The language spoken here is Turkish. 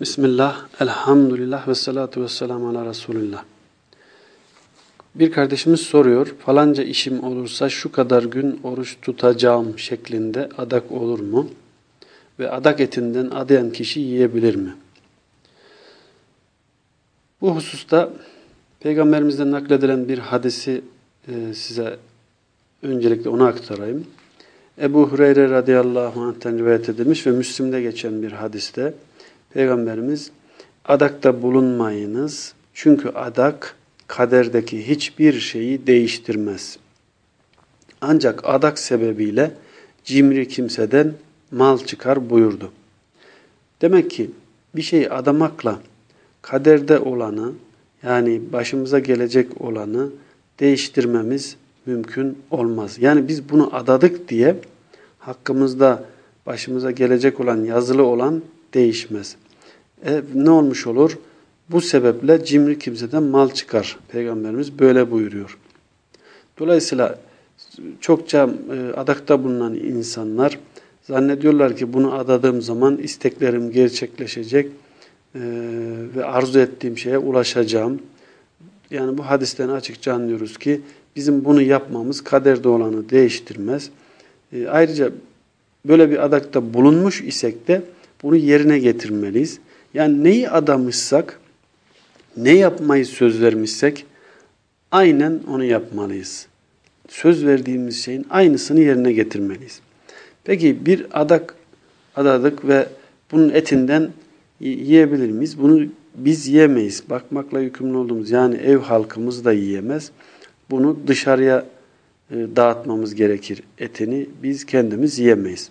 Bismillah, elhamdülillah ve salatu ve selamu ala Resulillah. Bir kardeşimiz soruyor, falanca işim olursa şu kadar gün oruç tutacağım şeklinde adak olur mu? Ve adak etinden adayan kişi yiyebilir mi? Bu hususta Peygamberimizden nakledilen bir hadisi e, size öncelikle onu aktarayım. Ebu Hureyre radıyallahu anh'ten rivayet edilmiş ve Müslim'de geçen bir hadiste Peygamberimiz adakta bulunmayınız çünkü adak kaderdeki hiçbir şeyi değiştirmez. Ancak adak sebebiyle cimri kimseden mal çıkar buyurdu. Demek ki bir şey adamakla kaderde olanı yani başımıza gelecek olanı değiştirmemiz mümkün olmaz. Yani biz bunu adadık diye hakkımızda başımıza gelecek olan, yazılı olan değişmez. E, ne olmuş olur? Bu sebeple cimri kimseden mal çıkar. Peygamberimiz böyle buyuruyor. Dolayısıyla çokça e, adakta bulunan insanlar zannediyorlar ki bunu adadığım zaman isteklerim gerçekleşecek e, ve arzu ettiğim şeye ulaşacağım. Yani bu hadisten açıkça anlıyoruz ki bizim bunu yapmamız kaderde olanı değiştirmez. E, ayrıca böyle bir adakta bulunmuş isek de bunu yerine getirmeliyiz. Yani neyi adamışsak, ne yapmayı söz vermişsek aynen onu yapmalıyız. Söz verdiğimiz şeyin aynısını yerine getirmeliyiz. Peki bir adak adadık ve bunun etinden yiyebilir miyiz? Bunu biz yiyemeyiz. Bakmakla yükümlü olduğumuz yani ev halkımız da yiyemez. Bunu dışarıya e, dağıtmamız gerekir etini. Biz kendimiz yiyemeyiz.